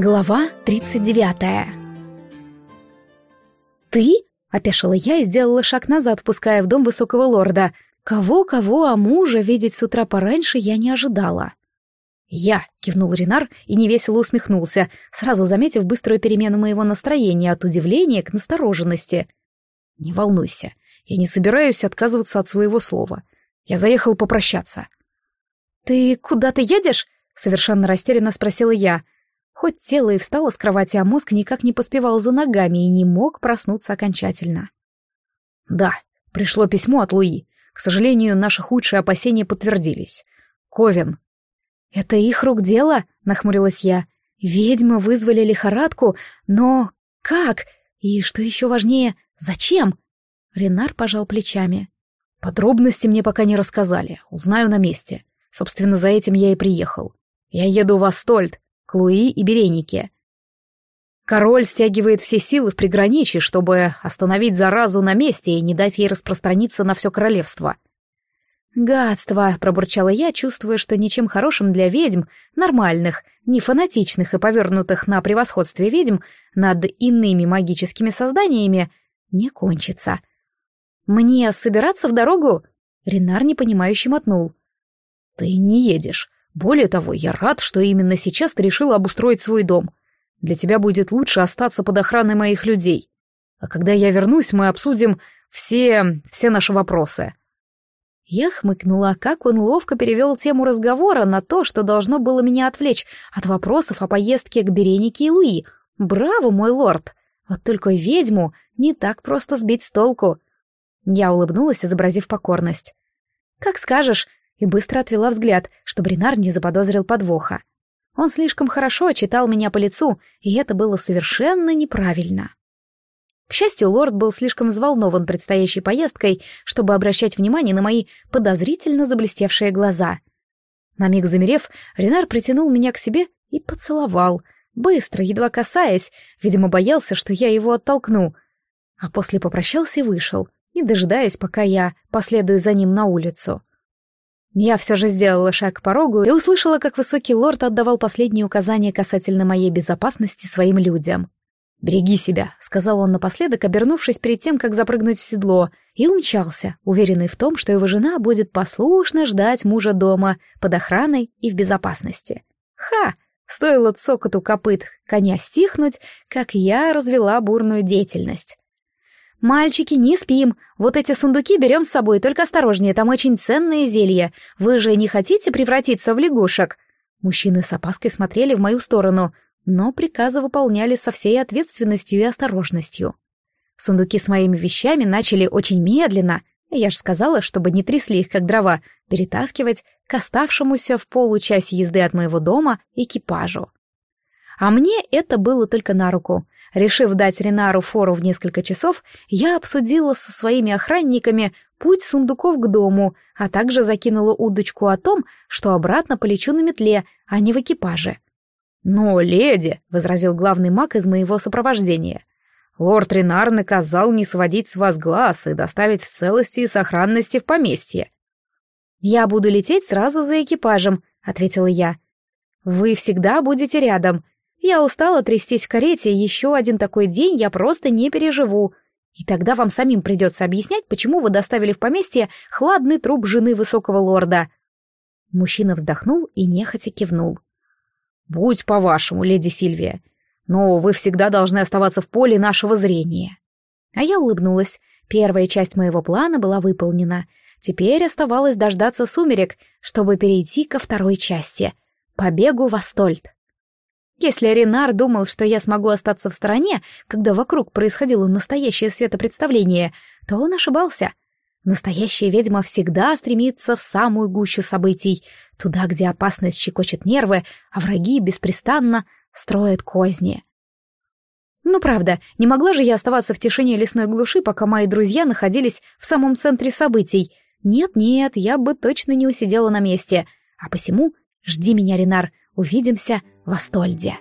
Глава 39 «Ты?» — опешила я и сделала шаг назад, впуская в дом высокого лорда. Кого-кого, а мужа видеть с утра пораньше я не ожидала. «Я!» — кивнул Ренар и невесело усмехнулся, сразу заметив быструю перемену моего настроения от удивления к настороженности. «Не волнуйся, я не собираюсь отказываться от своего слова. Я заехал попрощаться». «Ты куда-то едешь?» — совершенно растерянно спросила я. Хоть тело и встало с кровати, а мозг никак не поспевал за ногами и не мог проснуться окончательно. «Да, пришло письмо от Луи. К сожалению, наши худшие опасения подтвердились. Ковен». «Это их рук дело?» — нахмурилась я. «Ведьмы вызвали лихорадку, но как? И, что еще важнее, зачем?» Ренар пожал плечами. «Подробности мне пока не рассказали. Узнаю на месте. Собственно, за этим я и приехал. Я еду в Астольд, к Луи и Беренике. Король стягивает все силы в приграничье, чтобы остановить заразу на месте и не дать ей распространиться на все королевство. «Гадство!» — пробурчала я, чувствуя, что ничем хорошим для ведьм, нормальных, не фанатичных и повернутых на превосходстве ведьм над иными магическими созданиями, не кончится. «Мне собираться в дорогу?» Ренар непонимающе мотнул. «Ты не едешь. Более того, я рад, что именно сейчас ты решила обустроить свой дом. Для тебя будет лучше остаться под охраной моих людей. А когда я вернусь, мы обсудим все... все наши вопросы». Я хмыкнула, как он ловко перевел тему разговора на то, что должно было меня отвлечь от вопросов о поездке к Беренике и Луи. «Браво, мой лорд! Вот только ведьму не так просто сбить с толку». Я улыбнулась, изобразив покорность. «Как скажешь, и быстро отвела взгляд, чтобы Ренар не заподозрил подвоха. Он слишком хорошо читал меня по лицу, и это было совершенно неправильно. К счастью, лорд был слишком взволнован предстоящей поездкой, чтобы обращать внимание на мои подозрительно заблестевшие глаза. На миг замерев, Ренар притянул меня к себе и поцеловал, быстро, едва касаясь, видимо, боялся, что я его оттолкну, а после попрощался и вышел, не дожидаясь, пока я последую за ним на улицу. Я все же сделала шаг к порогу и услышала, как высокий лорд отдавал последние указания касательно моей безопасности своим людям. «Береги себя», — сказал он напоследок, обернувшись перед тем, как запрыгнуть в седло, и умчался, уверенный в том, что его жена будет послушно ждать мужа дома, под охраной и в безопасности. Ха! Стоило цокоту копыт коня стихнуть, как я развела бурную деятельность. «Мальчики, не спим. Вот эти сундуки берем с собой, только осторожнее, там очень ценные зелья. Вы же не хотите превратиться в лягушек?» Мужчины с опаской смотрели в мою сторону, но приказы выполняли со всей ответственностью и осторожностью. Сундуки с моими вещами начали очень медленно, я же сказала, чтобы не трясли их, как дрова, перетаскивать к оставшемуся в получасе езды от моего дома экипажу. А мне это было только на руку — Решив дать Ренару фору в несколько часов, я обсудила со своими охранниками путь сундуков к дому, а также закинула удочку о том, что обратно полечу на метле, а не в экипаже. «Но, леди», — возразил главный маг из моего сопровождения, «лорд Ренар наказал не сводить с вас глаз и доставить в целости и сохранности в поместье». «Я буду лететь сразу за экипажем», — ответила я. «Вы всегда будете рядом, я устала трястись в карете, еще один такой день я просто не переживу. И тогда вам самим придется объяснять, почему вы доставили в поместье хладный труп жены высокого лорда. Мужчина вздохнул и нехотя кивнул. «Будь по-вашему, леди Сильвия, но вы всегда должны оставаться в поле нашего зрения». А я улыбнулась. Первая часть моего плана была выполнена. Теперь оставалось дождаться сумерек, чтобы перейти ко второй части — побегу в Астольд. Если Ренар думал, что я смогу остаться в стороне, когда вокруг происходило настоящее светопредставление, то он ошибался. Настоящая ведьма всегда стремится в самую гущу событий, туда, где опасность щекочет нервы, а враги беспрестанно строят козни. Ну правда, не могла же я оставаться в тишине лесной глуши, пока мои друзья находились в самом центре событий. Нет-нет, я бы точно не усидела на месте. А посему жди меня, Ренар, увидимся в Астольде.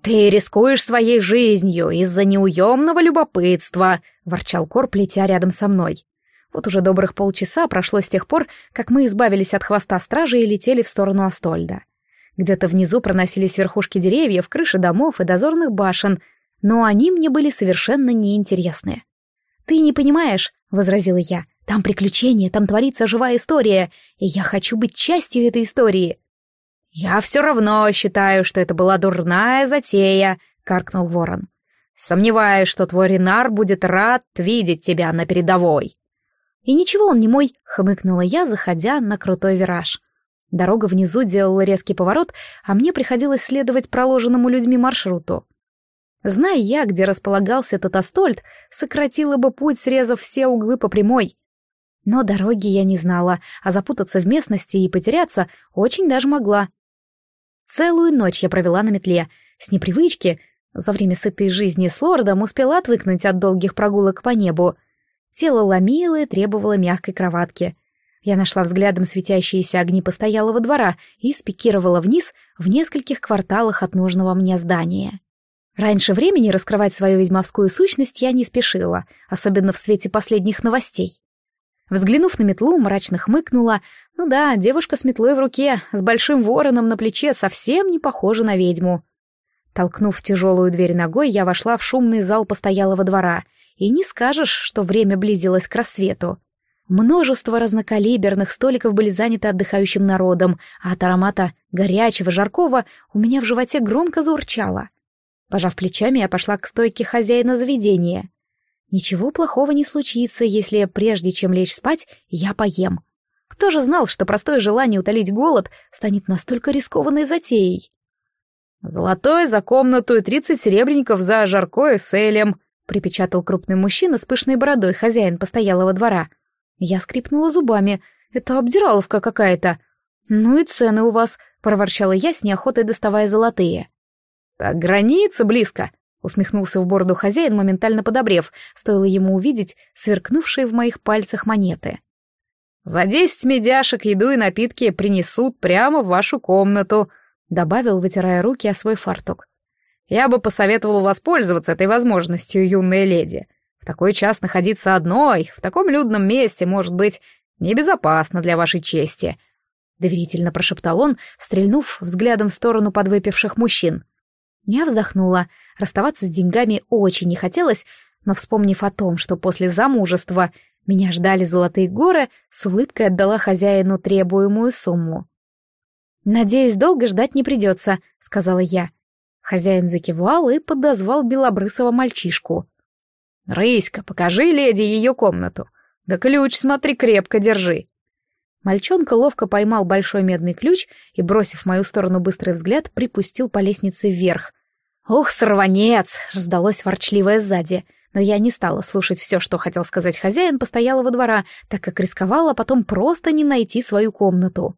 «Ты рискуешь своей жизнью из-за неуемного любопытства», — ворчал Корп, летя рядом со мной. Вот уже добрых полчаса прошло с тех пор, как мы избавились от хвоста стражи и летели в сторону Астольда. Где-то внизу проносились верхушки деревьев, крыши домов и дозорных башен, но они мне были совершенно неинтересны. «Ты не понимаешь», — возразила я, — «там приключения, там творится живая история, и я хочу быть частью этой истории». «Я все равно считаю, что это была дурная затея», — каркнул ворон. «Сомневаюсь, что твой Ренар будет рад видеть тебя на передовой». «И ничего он не мой», — хмыкнула я, заходя на крутой вираж. Дорога внизу делала резкий поворот, а мне приходилось следовать проложенному людьми маршруту. Зная я, где располагался этот астольд, сократила бы путь, срезав все углы по прямой. Но дороги я не знала, а запутаться в местности и потеряться очень даже могла. Целую ночь я провела на метле. С непривычки, за время сытой жизни с лордом, успела отвыкнуть от долгих прогулок по небу. Тело ломило и требовало мягкой кроватки. Я нашла взглядом светящиеся огни постоялого двора и спикировала вниз в нескольких кварталах от нужного мне здания. Раньше времени раскрывать свою ведьмовскую сущность я не спешила, особенно в свете последних новостей. Взглянув на метлу, мрачно хмыкнула. Ну да, девушка с метлой в руке, с большим вороном на плече, совсем не похожа на ведьму. Толкнув тяжелую дверь ногой, я вошла в шумный зал постоялого двора и не скажешь, что время близилось к рассвету. Множество разнокалиберных столиков были заняты отдыхающим народом, а от аромата горячего, жаркого у меня в животе громко заурчало. Пожав плечами, я пошла к стойке хозяина заведения. Ничего плохого не случится, если прежде чем лечь спать, я поем. Кто же знал, что простое желание утолить голод станет настолько рискованной затеей? «Золотой за комнату и тридцать серебряников за жаркое с элем», — припечатал крупный мужчина с пышной бородой, хозяин постоялого двора. Я скрипнула зубами. «Это обдираловка какая-то». «Ну и цены у вас», — проворчала я с неохотой доставая золотые. «Так граница близко», — усмехнулся в бороду хозяин, моментально подобрев, стоило ему увидеть сверкнувшие в моих пальцах монеты. «За десять медяшек еду и напитки принесут прямо в вашу комнату», — добавил, вытирая руки о свой фартук. Я бы посоветовал воспользоваться этой возможностью, юная леди. В такой час находиться одной, в таком людном месте, может быть, небезопасно для вашей чести. Доверительно прошептал он, стрельнув взглядом в сторону подвыпивших мужчин. Я вздохнула. Расставаться с деньгами очень не хотелось, но, вспомнив о том, что после замужества меня ждали золотые горы, с улыбкой отдала хозяину требуемую сумму. «Надеюсь, долго ждать не придется», — сказала я. Хозяин закивал и подозвал белобрысого мальчишку. «Рыська, покажи леди ее комнату. Да ключ, смотри, крепко держи». Мальчонка ловко поймал большой медный ключ и, бросив в мою сторону быстрый взгляд, припустил по лестнице вверх. «Ух, сорванец!» — раздалось ворчливое сзади. Но я не стала слушать все, что хотел сказать хозяин постоялого двора, так как рисковала потом просто не найти свою комнату.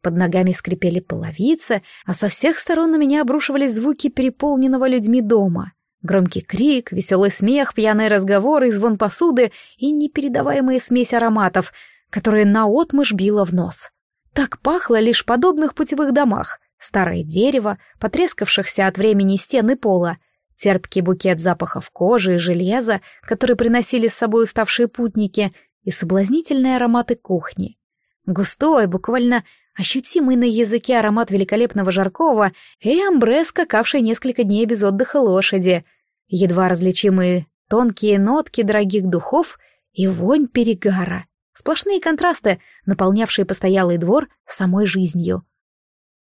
Под ногами скрипели половицы, а со всех сторон на меня обрушивались звуки переполненного людьми дома. Громкий крик, веселый смех, пьяные разговоры, звон посуды и непередаваемая смесь ароматов, которые наотмашь била в нос. Так пахло лишь в подобных путевых домах. Старое дерево, потрескавшихся от времени стены пола, терпкий букет запахов кожи и железа, которые приносили с собой уставшие путники, и соблазнительные ароматы кухни. Густой, буквально ощутимый на языке аромат великолепного жаркого и амбре, скакавшей несколько дней без отдыха лошади, едва различимые тонкие нотки дорогих духов и вонь перегара. Сплошные контрасты, наполнявшие постоялый двор самой жизнью.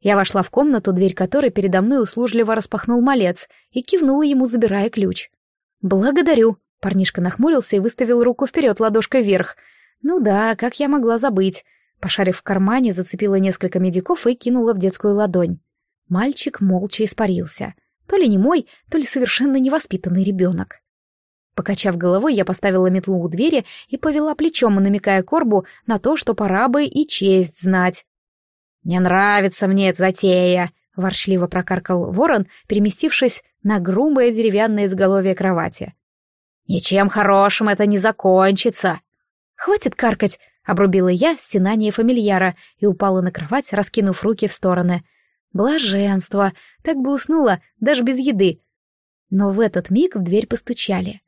Я вошла в комнату, дверь которой передо мной услужливо распахнул малец и кивнула ему, забирая ключ. «Благодарю», — парнишка нахмурился и выставил руку вперед, ладошкой вверх. «Ну да, как я могла забыть?» Пошарив в кармане, зацепила несколько медиков и кинула в детскую ладонь. Мальчик молча испарился. То ли не мой, то ли совершенно невоспитанный ребенок. Покачав головой, я поставила метлу у двери и повела плечом, намекая Корбу на то, что пора бы и честь знать. «Не нравится мне эта затея», — ворчливо прокаркал ворон, переместившись на грубое деревянное изголовье кровати. «Ничем хорошим это не закончится». «Хватит каркать», Обрубила я стенание фамильяра и упала на кровать, раскинув руки в стороны. Блаженство. Так бы уснула, даже без еды. Но в этот миг в дверь постучали.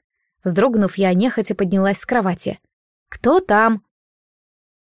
Вздрогнув, я нехотя поднялась с кровати. «Кто там?»